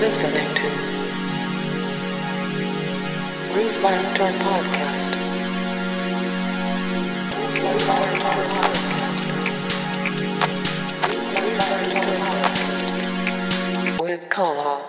listening to Groove Lantern Podcast. Groove Podcast. Groove Lounge Podcast. With Colin.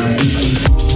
Bye.